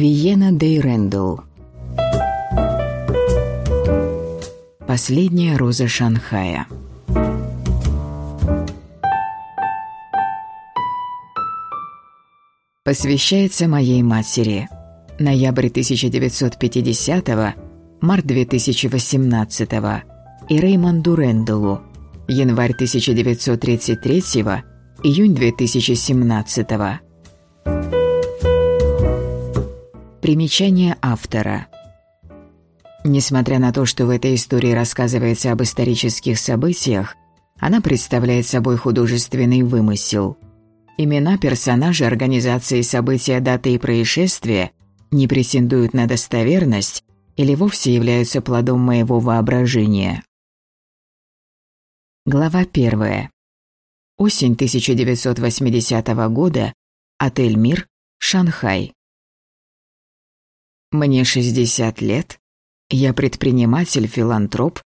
Виена Дей Рэндалл Последняя роза Шанхая Посвящается моей матери. Ноябрь 1950-го, март 2018-го и Реймонду Рэндаллу. Январь 1933-го, июнь 2017-го. Примечание автора. Несмотря на то, что в этой истории рассказывается об исторических событиях, она представляет собой художественный вымысел. Имена персонажей, организации события, даты и происшествия не претендуют на достоверность или вовсе являются плодом моего воображения. Глава первая. Осень 1980 года. Отель «Мир», Шанхай. Мне 60 лет. Я предприниматель, филантроп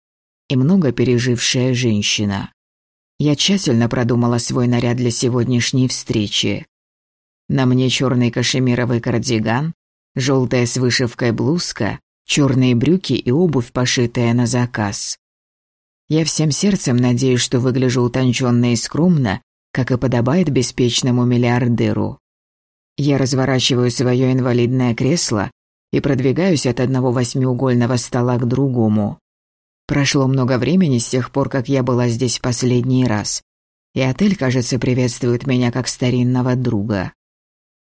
и много пережившая женщина. Я тщательно продумала свой наряд для сегодняшней встречи. На мне черный кашемировый кардиган, желтая с вышивкой блузка, черные брюки и обувь, пошитая на заказ. Я всем сердцем надеюсь, что выгляжу утонченно и скромно, как и подобает беспечному миллиардеру. Я разворачиваю свое инвалидное кресло и продвигаюсь от одного восьмиугольного стола к другому. Прошло много времени с тех пор, как я была здесь последний раз, и отель, кажется, приветствует меня как старинного друга.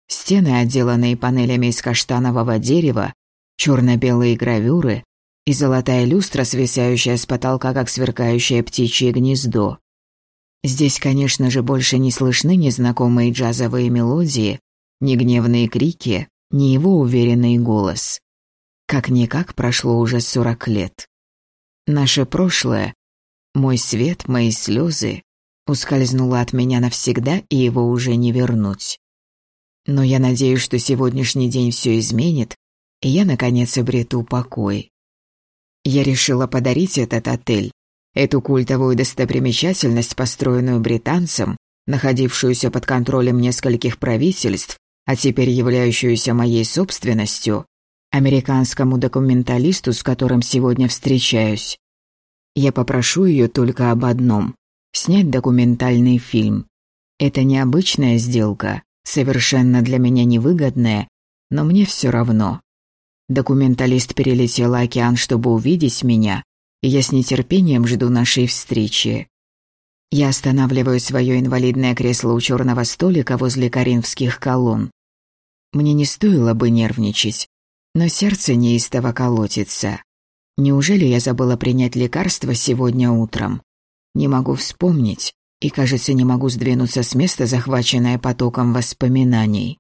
Стены, отделанные панелями из каштанового дерева, черно-белые гравюры и золотая люстра, свисающая с потолка, как сверкающее птичье гнездо. Здесь, конечно же, больше не слышны незнакомые джазовые мелодии, ни гневные крики, ни его уверенный голос. Как-никак прошло уже сорок лет. Наше прошлое, мой свет, мои слезы, ускользнуло от меня навсегда, и его уже не вернуть. Но я надеюсь, что сегодняшний день все изменит, и я, наконец, обрету покой. Я решила подарить этот отель, эту культовую достопримечательность, построенную британцем, находившуюся под контролем нескольких правительств, а теперь являющуюся моей собственностью, американскому документалисту, с которым сегодня встречаюсь. Я попрошу ее только об одном – снять документальный фильм. Это необычная сделка, совершенно для меня невыгодная, но мне все равно. Документалист перелетел океан, чтобы увидеть меня, и я с нетерпением жду нашей встречи. Я останавливаю свое инвалидное кресло у черного столика возле коринфских колонн. Мне не стоило бы нервничать, но сердце неистово колотится. Неужели я забыла принять лекарство сегодня утром? Не могу вспомнить, и, кажется, не могу сдвинуться с места, захваченное потоком воспоминаний.